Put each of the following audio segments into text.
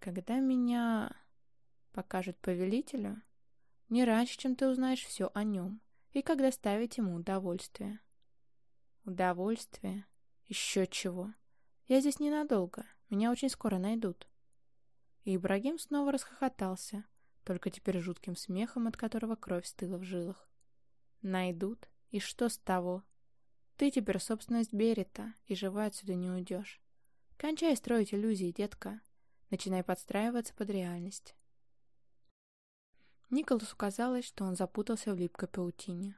Когда меня покажут повелителю, не раньше, чем ты узнаешь все о нем, и как доставить ему удовольствие. Удовольствие? Еще чего. Я здесь ненадолго, меня очень скоро найдут. И Ибрагим снова расхохотался, только теперь жутким смехом, от которого кровь стыла в жилах. Найдут? И что с того? Ты теперь собственность Берета, и жива отсюда не уйдешь. Кончай строить иллюзии, детка. Начинай подстраиваться под реальность. Николасу казалось, что он запутался в липкой паутине,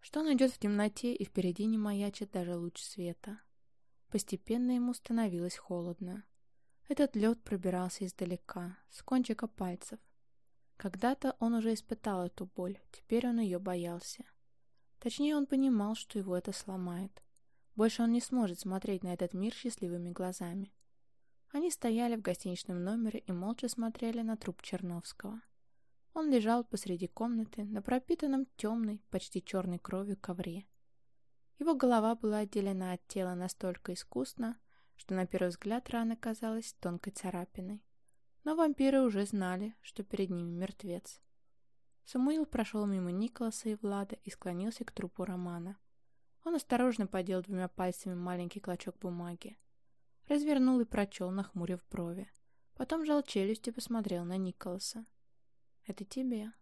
что он идет в темноте и впереди не маячит даже луч света. Постепенно ему становилось холодно. Этот лед пробирался издалека, с кончика пальцев. Когда-то он уже испытал эту боль, теперь он ее боялся. Точнее, он понимал, что его это сломает. Больше он не сможет смотреть на этот мир счастливыми глазами. Они стояли в гостиничном номере и молча смотрели на труп Черновского. Он лежал посреди комнаты на пропитанном темной, почти черной кровью ковре. Его голова была отделена от тела настолько искусно, что на первый взгляд рана казалась тонкой царапиной. Но вампиры уже знали, что перед ними мертвец. Самуил прошел мимо Николаса и Влада и склонился к трупу Романа. Он осторожно подел двумя пальцами маленький клочок бумаги. Развернул и прочел, нахмурив брови. Потом жал челюсть и посмотрел на Николаса. Это тебе.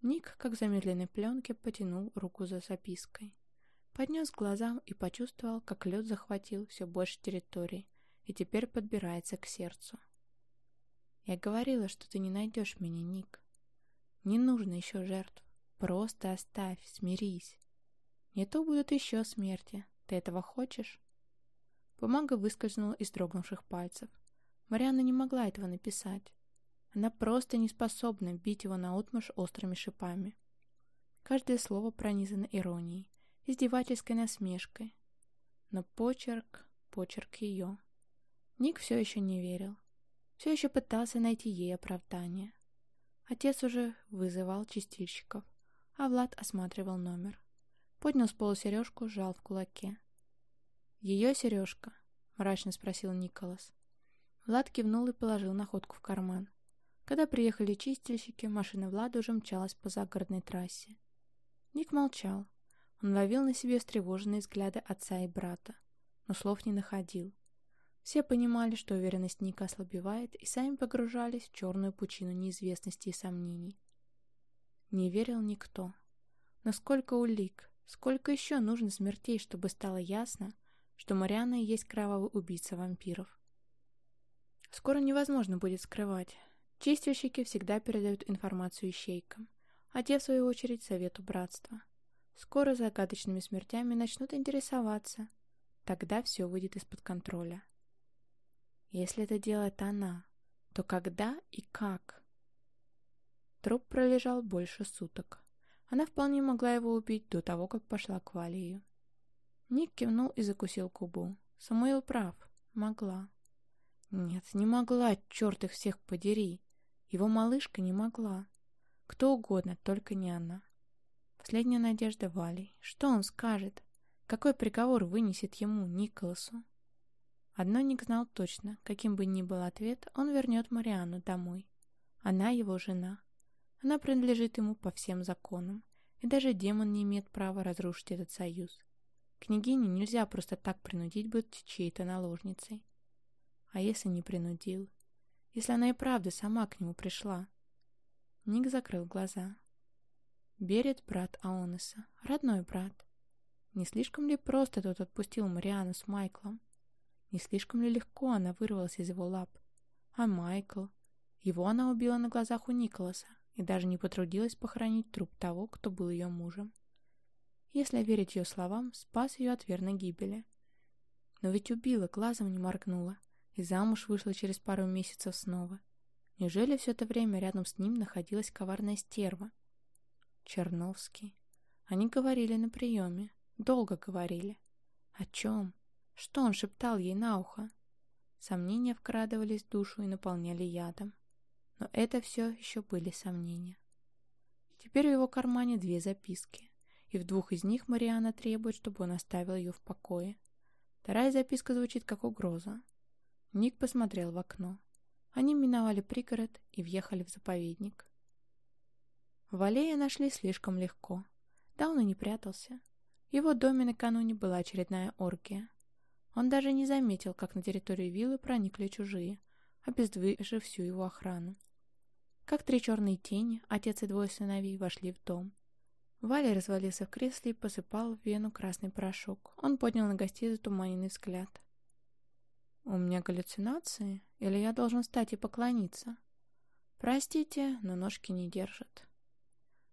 Ник, как в замедленной пленке, потянул руку за запиской. Поднес к глазам и почувствовал, как лед захватил все больше территории и теперь подбирается к сердцу. Я говорила, что ты не найдешь меня, Ник. Не нужно еще жертв. Просто оставь, смирись. Не то будут еще смерти. Ты этого хочешь? Бумага выскользнула из дрогнувших пальцев. Марианна не могла этого написать. Она просто не способна бить его наотмашь острыми шипами. Каждое слово пронизано иронией, издевательской насмешкой. Но почерк, почерк ее. Ник все еще не верил. Все еще пытался найти ей оправдание. Отец уже вызывал чистильщиков, а Влад осматривал номер. Поднял с пола сережку, сжал в кулаке. «Ее сережка?» — мрачно спросил Николас. Влад кивнул и положил находку в карман. Когда приехали чистильщики, машина Влада уже мчалась по загородной трассе. Ник молчал. Он ловил на себе встревоженные взгляды отца и брата, но слов не находил. Все понимали, что уверенность Ника ослабевает, и сами погружались в черную пучину неизвестности и сомнений. Не верил никто. Но сколько улик, сколько еще нужно смертей, чтобы стало ясно, что Мариана и есть кровавый убийца вампиров. Скоро невозможно будет скрывать, Чистильщики всегда передают информацию ищейкам, а те, в свою очередь, совету братства. Скоро загадочными смертями начнут интересоваться. Тогда все выйдет из-под контроля. Если это делает она, то когда и как? Труп пролежал больше суток. Она вполне могла его убить до того, как пошла к Валию. Ник кивнул и закусил кубу. Самуил прав. Могла. Нет, не могла, черт их всех подери. Его малышка не могла. Кто угодно, только не она. Последняя надежда Вали. Что он скажет? Какой приговор вынесет ему, Николасу? Одно Ник знал точно, каким бы ни был ответ, он вернет Мариану домой. Она его жена. Она принадлежит ему по всем законам, и даже демон не имеет права разрушить этот союз. Княгиню нельзя просто так принудить быть чьей-то наложницей. А если не принудил? если она и правда сама к нему пришла? Ник закрыл глаза. Берет брат Аонеса, родной брат. Не слишком ли просто тот отпустил Мариану с Майклом? Не слишком ли легко она вырвалась из его лап? А Майкл? Его она убила на глазах у Николаса и даже не потрудилась похоронить труп того, кто был ее мужем. Если верить ее словам, спас ее от верной гибели. Но ведь убила, глазом не моргнула и замуж вышла через пару месяцев снова. Неужели все это время рядом с ним находилась коварная стерва? Черновский. Они говорили на приеме. Долго говорили. О чем? Что он шептал ей на ухо? Сомнения вкрадывались в душу и наполняли ядом. Но это все еще были сомнения. Теперь в его кармане две записки, и в двух из них Мариана требует, чтобы он оставил ее в покое. Вторая записка звучит как угроза. Ник посмотрел в окно. Они миновали пригород и въехали в заповедник. Валея нашли слишком легко. Да он и не прятался. Его доме накануне была очередная оргия. Он даже не заметил, как на территорию виллы проникли чужие, обездвижив всю его охрану. Как три черные тени, отец и двое сыновей вошли в дом. Валя развалился в кресле и посыпал в вену красный порошок. Он поднял на гостей затуманенный взгляд. «У меня галлюцинации? Или я должен встать и поклониться?» «Простите, но ножки не держат».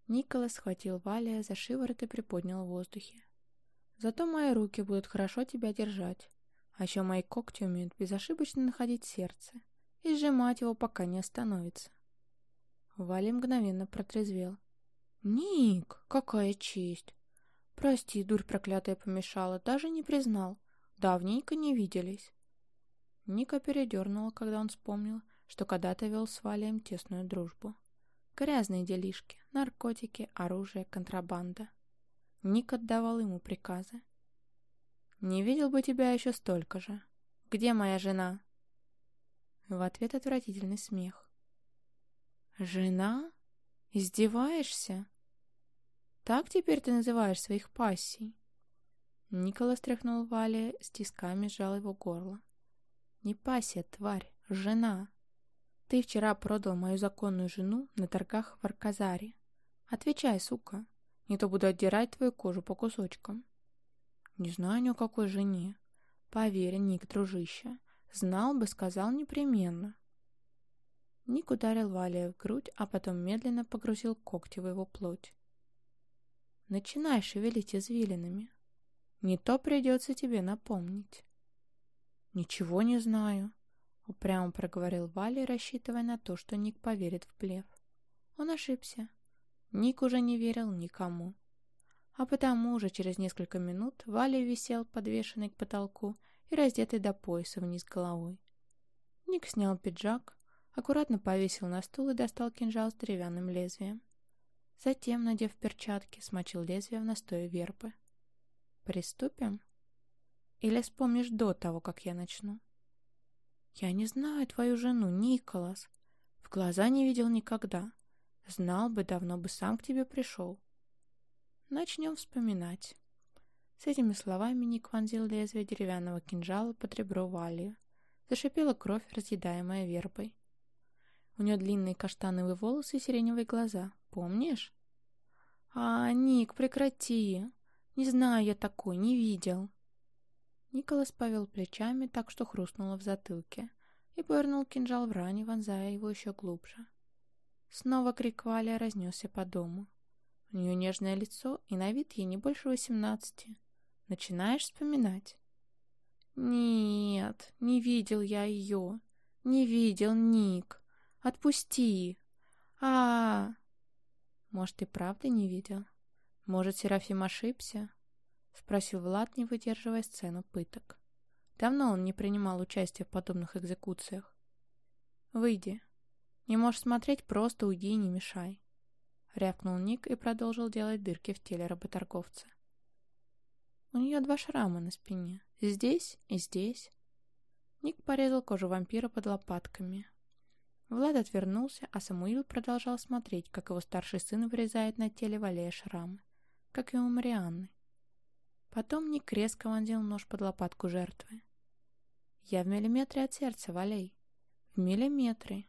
Николас схватил Валя за шиворот и приподнял в воздухе. «Зато мои руки будут хорошо тебя держать. А еще мои когти умеют безошибочно находить сердце и сжимать его, пока не остановится». Валя мгновенно протрезвел. «Ник, какая честь!» «Прости, дурь проклятая помешала, даже не признал. Давненько не виделись». Ника передернула, когда он вспомнил, что когда-то вел с Валием тесную дружбу. Грязные делишки, наркотики, оружие, контрабанда. Ник отдавал ему приказы. «Не видел бы тебя еще столько же. Где моя жена?» В ответ отвратительный смех. «Жена? Издеваешься? Так теперь ты называешь своих пассий?» Николас тряхнул Вале, с тисками сжал его горло. Не пассия, тварь, жена. Ты вчера продал мою законную жену на торгах в Арказаре. Отвечай, сука, не то буду отдирать твою кожу по кусочкам. Не знаю ни о какой жене. Поверь, Ник, дружище, знал бы, сказал непременно. Ник ударил Валия в грудь, а потом медленно погрузил когти в его плоть. Начинай шевелить извилинами. Не то придется тебе напомнить. «Ничего не знаю», — упрямо проговорил Валя, рассчитывая на то, что Ник поверит в плев. Он ошибся. Ник уже не верил никому. А потому уже через несколько минут Валя висел, подвешенный к потолку и раздетый до пояса вниз головой. Ник снял пиджак, аккуратно повесил на стул и достал кинжал с деревянным лезвием. Затем, надев перчатки, смочил лезвие в настое вербы. «Приступим?» Или вспомнишь до того, как я начну? Я не знаю твою жену, Николас. В глаза не видел никогда. Знал бы, давно бы сам к тебе пришел. Начнем вспоминать. С этими словами Ник вонзил лезвие деревянного кинжала под ребро Валию. Зашипела кровь, разъедаемая вербой. У нее длинные каштановые волосы и сиреневые глаза. Помнишь? А, Ник, прекрати. Не знаю я такой, не видел. Николас повел плечами так, что хрустнуло в затылке, и повернул кинжал в ране, вонзая его еще глубже. Снова крик Валя разнесся по дому. У нее нежное лицо, и на вид ей не больше восемнадцати. Начинаешь вспоминать? Нет, не видел я ее. Не видел, Ник. Отпусти. А, -а, -а. Может, и правда не видел? Может, Серафим ошибся? — спросил Влад, не выдерживая сцену пыток. Давно он не принимал участия в подобных экзекуциях. «Выйди. Не можешь смотреть, просто уйди и не мешай», — рявкнул Ник и продолжил делать дырки в теле работорговца. У нее два шрама на спине. Здесь и здесь. Ник порезал кожу вампира под лопатками. Влад отвернулся, а Самуил продолжал смотреть, как его старший сын вырезает на теле Валея шрамы, как и у Марианны. Потом Ник резко вонзил нож под лопатку жертвы. «Я в миллиметре от сердца, Валей. В миллиметре.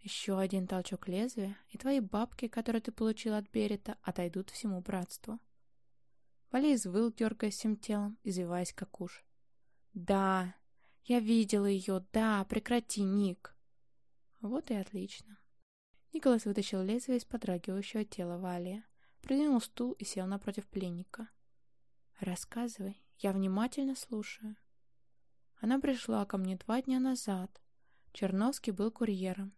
Еще один толчок лезвия, и твои бабки, которые ты получил от Берета, отойдут всему братству». Валей взвыл, дергаясь всем телом, извиваясь как уж. «Да, я видела ее, да, прекрати, Ник!» Вот и отлично. Николас вытащил лезвие из подрагивающего тела Валия, придвинул стул и сел напротив пленника. «Рассказывай, я внимательно слушаю». Она пришла ко мне два дня назад. Черновский был курьером.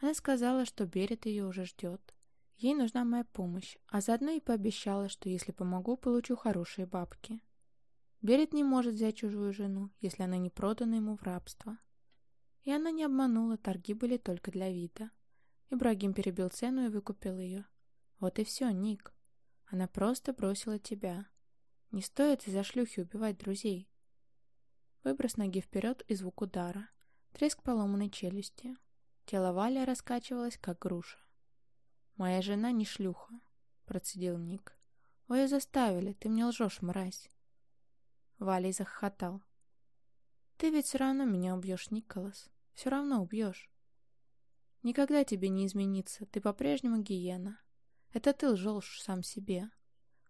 Она сказала, что Берет ее уже ждет. Ей нужна моя помощь, а заодно и пообещала, что если помогу, получу хорошие бабки. Берет не может взять чужую жену, если она не продана ему в рабство. И она не обманула, торги были только для вида. Ибрагим перебил цену и выкупил ее. Вот и все, Ник. Она просто бросила тебя. Не стоит из-за шлюхи убивать друзей. Выброс ноги вперед и звук удара. Треск поломанной челюсти. Тело Вали раскачивалось, как груша. «Моя жена не шлюха», — процедил Ник. «Вы ее заставили, ты мне лжешь, мразь». Валей захохотал. «Ты ведь все равно меня убьешь, Николас. Все равно убьешь. Никогда тебе не измениться, ты по-прежнему гиена. Это ты лжешь сам себе.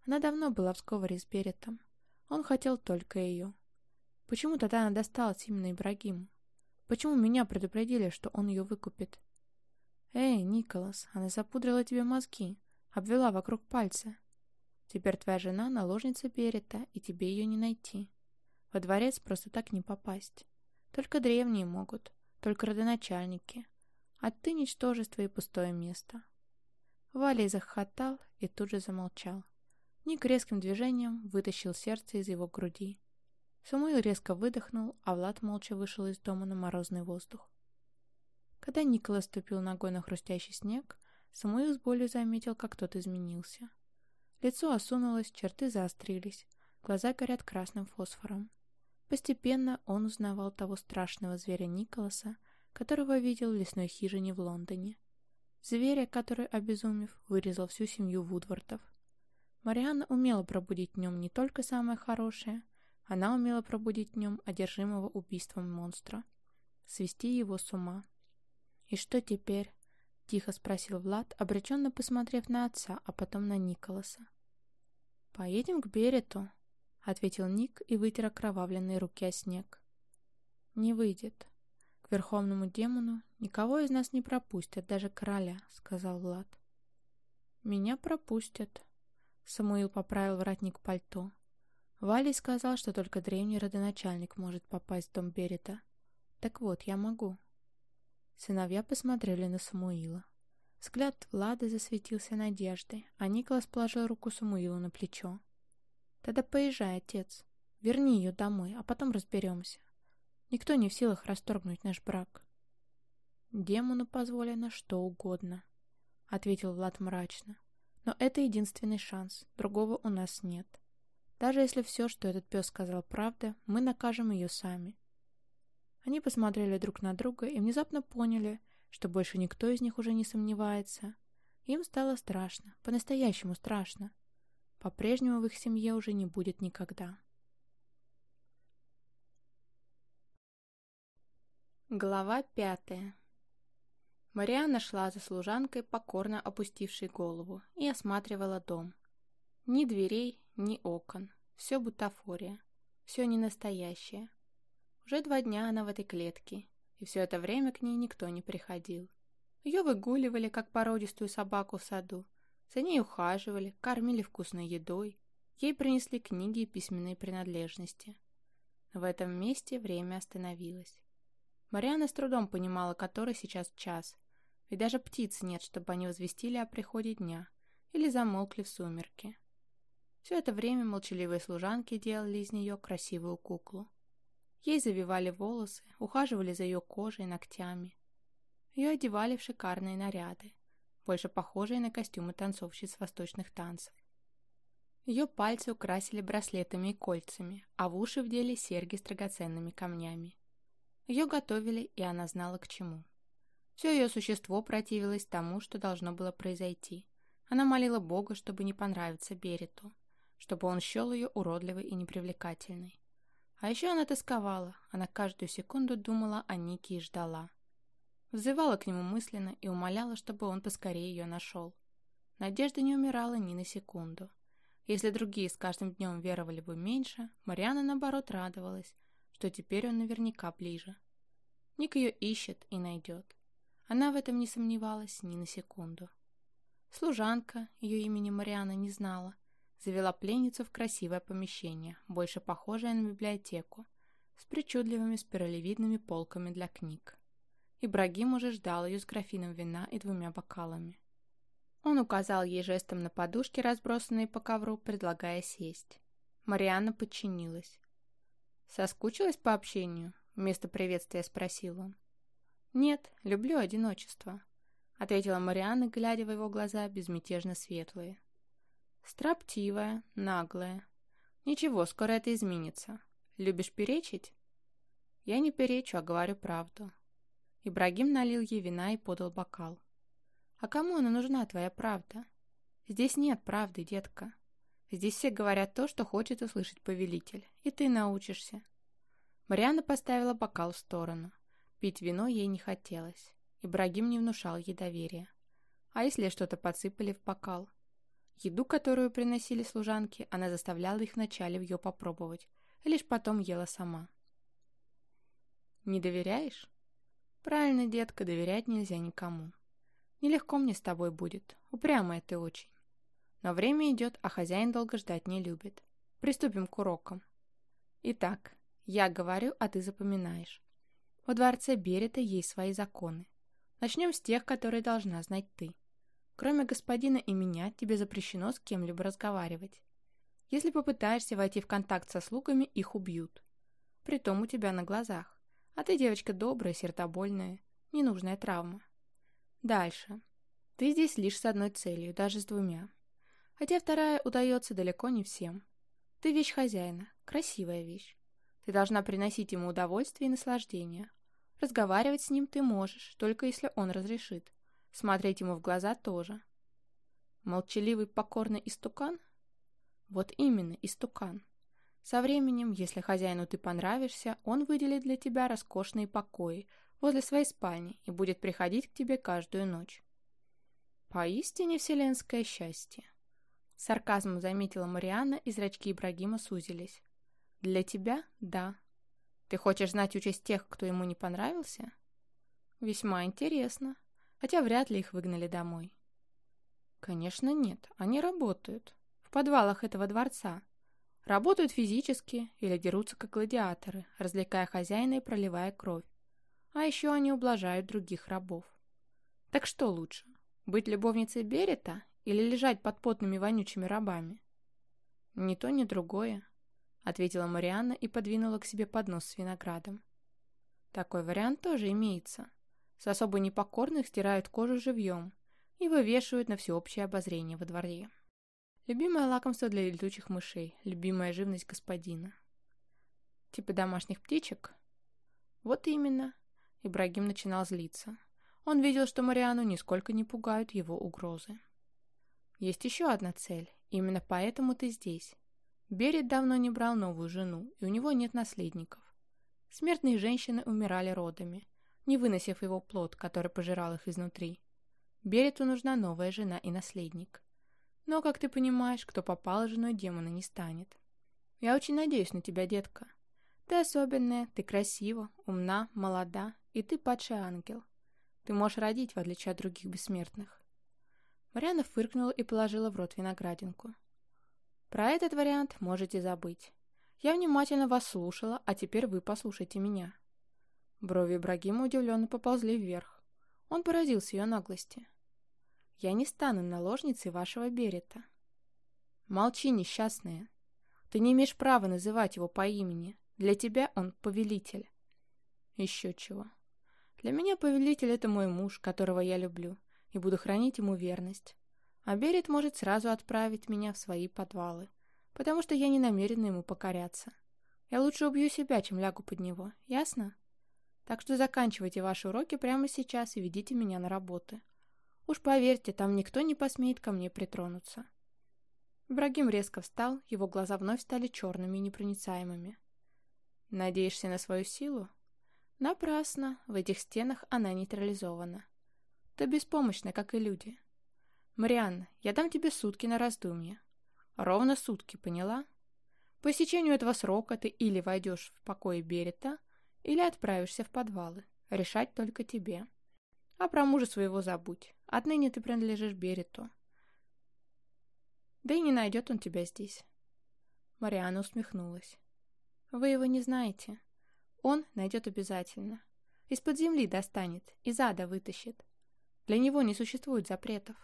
Она давно была в сговоре с Беретом. Он хотел только ее. Почему тогда она досталась именно Ибрагиму? Почему меня предупредили, что он ее выкупит? Эй, Николас, она запудрила тебе мозги, обвела вокруг пальца. Теперь твоя жена наложница Берета, и тебе ее не найти. Во дворец просто так не попасть. Только древние могут, только родоначальники. А ты ничтожество и пустое место. Валей захохотал и тут же замолчал. Ник резким движением вытащил сердце из его груди. Самуил резко выдохнул, а Влад молча вышел из дома на морозный воздух. Когда Николас ступил ногой на хрустящий снег, Самуил с болью заметил, как тот изменился. Лицо осунулось, черты заострились, глаза горят красным фосфором. Постепенно он узнавал того страшного зверя Николаса, которого видел в лесной хижине в Лондоне. Зверя, который, обезумев, вырезал всю семью Вудвортов. Марианна умела пробудить в нем не только самое хорошее, она умела пробудить в нем одержимого убийством монстра, свести его с ума. «И что теперь?» — тихо спросил Влад, обреченно посмотрев на отца, а потом на Николаса. «Поедем к Берету», — ответил Ник и вытер окровавленные руки о снег. «Не выйдет. К верховному демону никого из нас не пропустят, даже короля», — сказал Влад. «Меня пропустят», — Самуил поправил воротник пальто. Валий сказал, что только древний родоначальник может попасть в дом Берета. Так вот, я могу. Сыновья посмотрели на Самуила. Взгляд Влада засветился надеждой, а Николас положил руку Самуилу на плечо. «Тогда поезжай, отец. Верни ее домой, а потом разберемся. Никто не в силах расторгнуть наш брак». «Демону позволено что угодно», — ответил Влад мрачно. «Но это единственный шанс. Другого у нас нет. Даже если все, что этот пес сказал, правда, мы накажем ее сами. Они посмотрели друг на друга и внезапно поняли, что больше никто из них уже не сомневается. Им стало страшно, по-настоящему страшно. По-прежнему в их семье уже не будет никогда. Глава пятая Марианна шла за служанкой, покорно опустившей голову, и осматривала дом. Ни дверей, ни окон. Все бутафория. Все не настоящее. Уже два дня она в этой клетке, и все это время к ней никто не приходил. Ее выгуливали, как породистую собаку в саду. За ней ухаживали, кормили вкусной едой. Ей принесли книги и письменные принадлежности. В этом месте время остановилось. Мариана с трудом понимала, который сейчас час. Ведь даже птиц нет, чтобы они возвестили о приходе дня или замолкли в сумерки. Все это время молчаливые служанки делали из нее красивую куклу. Ей завивали волосы, ухаживали за ее кожей и ногтями. Ее одевали в шикарные наряды, больше похожие на костюмы танцовщиц восточных танцев. Ее пальцы украсили браслетами и кольцами, а в уши вдели серьги с драгоценными камнями. Ее готовили, и она знала к чему. Все ее существо противилось тому, что должно было произойти. Она молила Бога, чтобы не понравиться Берету чтобы он счел ее уродливой и непривлекательной. А еще она тосковала, она каждую секунду думала о Нике и ждала. Взывала к нему мысленно и умоляла, чтобы он поскорее ее нашел. Надежда не умирала ни на секунду. Если другие с каждым днем веровали бы меньше, Мариана, наоборот, радовалась, что теперь он наверняка ближе. Ник ее ищет и найдет. Она в этом не сомневалась ни на секунду. Служанка, ее имени Мариана не знала, завела пленницу в красивое помещение, больше похожее на библиотеку, с причудливыми спиралевидными полками для книг. Ибрагим уже ждал ее с графином вина и двумя бокалами. Он указал ей жестом на подушки, разбросанные по ковру, предлагая сесть. Марианна подчинилась. «Соскучилась по общению?» — вместо приветствия спросил он. «Нет, люблю одиночество», — ответила Марианна, глядя в его глаза безмятежно светлые. Строптивая, наглая. Ничего, скоро это изменится. Любишь перечить? Я не перечу, а говорю правду. Ибрагим налил ей вина и подал бокал. «А кому она нужна, твоя правда? Здесь нет правды, детка. Здесь все говорят то, что хочет услышать повелитель, и ты научишься». Марианна поставила бокал в сторону. Пить вино ей не хотелось. Ибрагим не внушал ей доверия. А если что-то подсыпали в бокал? Еду, которую приносили служанки, она заставляла их вначале ее попробовать, лишь потом ела сама. «Не доверяешь?» «Правильно, детка, доверять нельзя никому. Нелегко мне с тобой будет, упрямая ты очень. Но время идет, а хозяин долго ждать не любит. Приступим к урокам. Итак, я говорю, а ты запоминаешь. Во дворце Берета есть свои законы. Начнем с тех, которые должна знать ты. Кроме господина и меня, тебе запрещено с кем-либо разговаривать. Если попытаешься войти в контакт со слугами, их убьют. Притом у тебя на глазах. А ты девочка добрая, сердобольная. Ненужная травма. Дальше. Ты здесь лишь с одной целью, даже с двумя. Хотя вторая удается далеко не всем. Ты вещь хозяина, красивая вещь. Ты должна приносить ему удовольствие и наслаждение. Разговаривать с ним ты можешь, только если он разрешит. Смотреть ему в глаза тоже. Молчаливый покорный истукан? Вот именно, истукан. Со временем, если хозяину ты понравишься, он выделит для тебя роскошные покои возле своей спальни и будет приходить к тебе каждую ночь. Поистине вселенское счастье. Сарказмом заметила Марианна, и зрачки Ибрагима сузились. Для тебя – да. Ты хочешь знать участь тех, кто ему не понравился? Весьма интересно. Хотя вряд ли их выгнали домой. Конечно, нет. Они работают. В подвалах этого дворца. Работают физически или дерутся как гладиаторы, развлекая хозяина и проливая кровь. А еще они ублажают других рабов. Так что лучше, быть любовницей Берета или лежать под потными вонючими рабами? Ни то, ни другое, ответила Марианна и подвинула к себе поднос с виноградом. Такой вариант тоже имеется. С особо непокорных стирают кожу живьем и вывешивают на всеобщее обозрение во дворе. Любимое лакомство для летучих мышей, любимая живность господина. Типа домашних птичек? Вот именно. Ибрагим начинал злиться. Он видел, что Мариану нисколько не пугают его угрозы. Есть еще одна цель. Именно поэтому ты здесь. Берет давно не брал новую жену, и у него нет наследников. Смертные женщины умирали родами, не выносив его плод, который пожирал их изнутри. Берету нужна новая жена и наследник. Но, как ты понимаешь, кто попал женой демона не станет. Я очень надеюсь на тебя, детка. Ты особенная, ты красива, умна, молода, и ты падший ангел. Ты можешь родить, в отличие от других бессмертных. Мариана фыркнула и положила в рот виноградинку. Про этот вариант можете забыть. Я внимательно вас слушала, а теперь вы послушайте меня. Брови Ибрагима удивленно поползли вверх. Он поразился ее наглости. Я не стану наложницей вашего Берета. Молчи, несчастная. Ты не имеешь права называть его по имени. Для тебя он повелитель. Еще чего. Для меня повелитель — это мой муж, которого я люблю, и буду хранить ему верность. А Берет может сразу отправить меня в свои подвалы, потому что я не намерена ему покоряться. Я лучше убью себя, чем лягу под него, ясно? Так что заканчивайте ваши уроки прямо сейчас и ведите меня на работы. Уж поверьте, там никто не посмеет ко мне притронуться. Ибрагим резко встал, его глаза вновь стали черными и непроницаемыми. «Надеешься на свою силу?» «Напрасно. В этих стенах она нейтрализована. Ты беспомощна, как и люди. Марианна, я дам тебе сутки на раздумье. Ровно сутки, поняла? По истечению этого срока ты или войдешь в покой Берета, или отправишься в подвалы. Решать только тебе. А про мужа своего забудь. Отныне ты принадлежишь Берету. Да и не найдет он тебя здесь. Мариана усмехнулась. Вы его не знаете. Он найдет обязательно. Из-под земли достанет, из ада вытащит. Для него не существует запретов.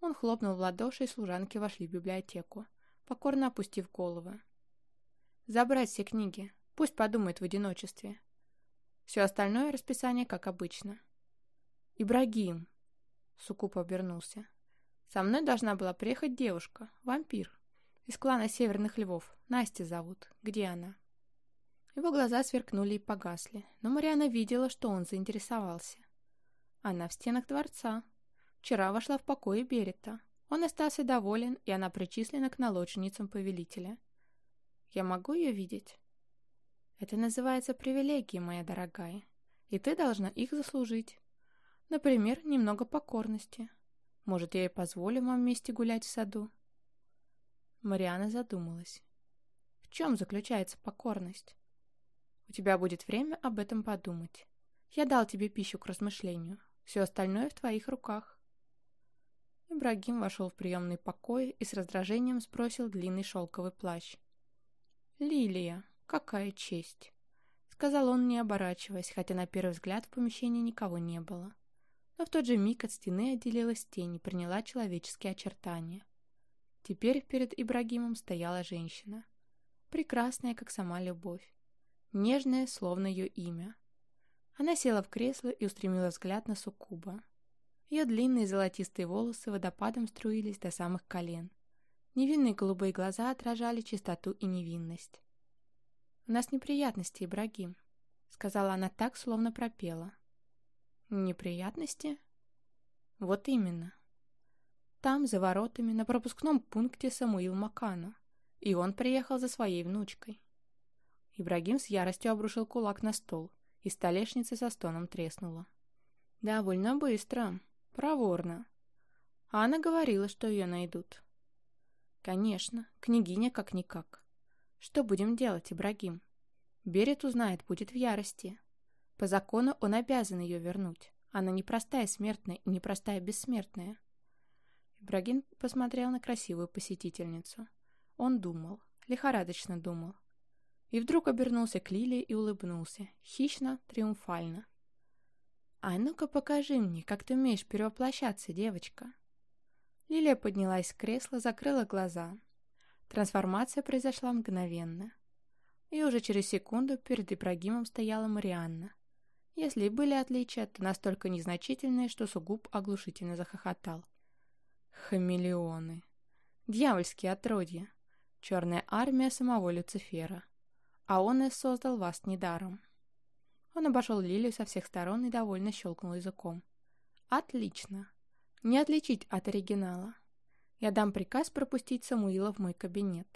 Он хлопнул в ладоши, и служанки вошли в библиотеку, покорно опустив головы. «Забрать все книги. Пусть подумает в одиночестве. Все остальное расписание, как обычно. «Ибрагим!» Сукуп обернулся. «Со мной должна была приехать девушка, вампир, из клана Северных Львов. Настя зовут. Где она?» Его глаза сверкнули и погасли, но Мариана видела, что он заинтересовался. Она в стенах дворца. Вчера вошла в покои Берета. Он остался доволен, и она причислена к наложницам повелителя. Я могу ее видеть? Это называется привилегии, моя дорогая, и ты должна их заслужить. Например, немного покорности. Может, я и позволю вам вместе гулять в саду? Мариана задумалась. В чем заключается покорность? У тебя будет время об этом подумать. Я дал тебе пищу к размышлению. Все остальное в твоих руках. Ибрагим вошел в приемный покой и с раздражением сбросил длинный шелковый плащ. «Лилия, какая честь!» — сказал он, не оборачиваясь, хотя на первый взгляд в помещении никого не было. Но в тот же миг от стены отделилась тень и приняла человеческие очертания. Теперь перед Ибрагимом стояла женщина. Прекрасная, как сама любовь. Нежная, словно ее имя. Она села в кресло и устремила взгляд на Суккуба. Ее длинные золотистые волосы водопадом струились до самых колен. Невинные голубые глаза отражали чистоту и невинность. «У нас неприятности, Ибрагим», — сказала она так, словно пропела. «Неприятности?» «Вот именно. Там, за воротами, на пропускном пункте Самуил Макану, и он приехал за своей внучкой». Ибрагим с яростью обрушил кулак на стол, и столешница со стоном треснула. «Довольно быстро», Проворно. А она говорила, что ее найдут. Конечно, княгиня как-никак. Что будем делать, Ибрагим? Берет узнает, будет в ярости. По закону он обязан ее вернуть. Она не простая смертная и не простая бессмертная. Ибрагим посмотрел на красивую посетительницу. Он думал, лихорадочно думал. И вдруг обернулся к Лилии и улыбнулся, хищно, триумфально. «А ну-ка покажи мне, как ты умеешь перевоплощаться, девочка». Лилия поднялась с кресла, закрыла глаза. Трансформация произошла мгновенно. И уже через секунду перед Ибрагимом стояла Марианна. Если и были отличия, то настолько незначительные, что Сугуб оглушительно захохотал. Хамелеоны. Дьявольские отродья. Черная армия самого Люцифера. А он и создал вас недаром. Он обошел Лилию со всех сторон и довольно щелкнул языком. «Отлично. Не отличить от оригинала. Я дам приказ пропустить Самуила в мой кабинет,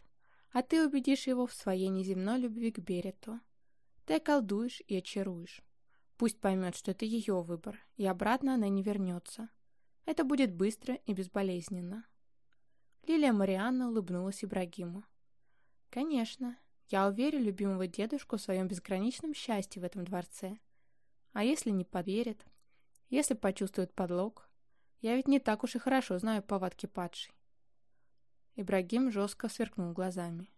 а ты убедишь его в своей неземной любви к Берету. Ты околдуешь и очаруешь. Пусть поймет, что это ее выбор, и обратно она не вернется. Это будет быстро и безболезненно». Лилия Марианна улыбнулась Ибрагиму. «Конечно, я уверю любимого дедушку в своем безграничном счастье в этом дворце. А если не поверит? Если почувствует подлог? Я ведь не так уж и хорошо знаю повадки падшей. Ибрагим жестко сверкнул глазами.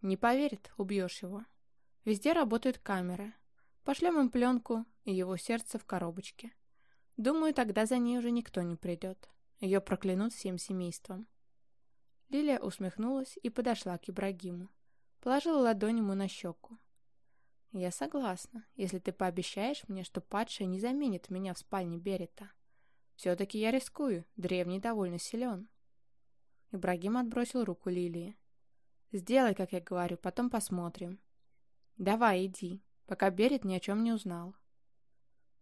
Не поверит, убьешь его. Везде работают камеры. Пошлем им пленку и его сердце в коробочке. Думаю, тогда за ней уже никто не придет. Ее проклянут всем семейством. Лилия усмехнулась и подошла к Ибрагиму. Положила ладонь ему на щеку. «Я согласна, если ты пообещаешь мне, что падшая не заменит меня в спальне Берета. Все-таки я рискую, древний довольно силен». Ибрагим отбросил руку Лилии. «Сделай, как я говорю, потом посмотрим». «Давай, иди, пока Берет ни о чем не узнал».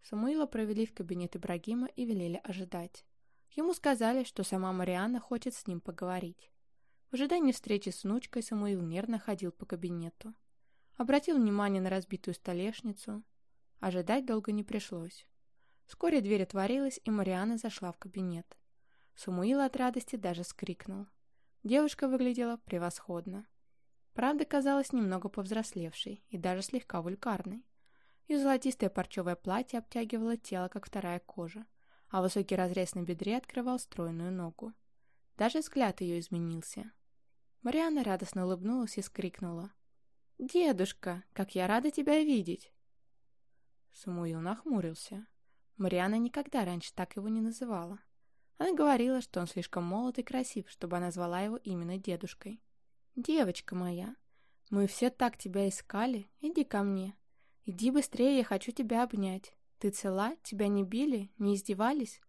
Самуила провели в кабинет Ибрагима и велели ожидать. Ему сказали, что сама Марианна хочет с ним поговорить. В ожидании встречи с внучкой Самуил нервно ходил по кабинету. Обратил внимание на разбитую столешницу. Ожидать долго не пришлось. Вскоре дверь отворилась, и Мариана зашла в кабинет. Самуил от радости даже скрикнул. Девушка выглядела превосходно. Правда, казалась немного повзрослевшей и даже слегка вулькарной. Ее золотистое парчевое платье обтягивало тело, как вторая кожа, а высокий разрез на бедре открывал стройную ногу. Даже взгляд ее изменился. Марианна радостно улыбнулась и скрикнула. «Дедушка, как я рада тебя видеть!» Самуил нахмурился. Марианна никогда раньше так его не называла. Она говорила, что он слишком молод и красив, чтобы она звала его именно дедушкой. «Девочка моя, мы все так тебя искали. Иди ко мне. Иди быстрее, я хочу тебя обнять. Ты цела? Тебя не били? Не издевались?»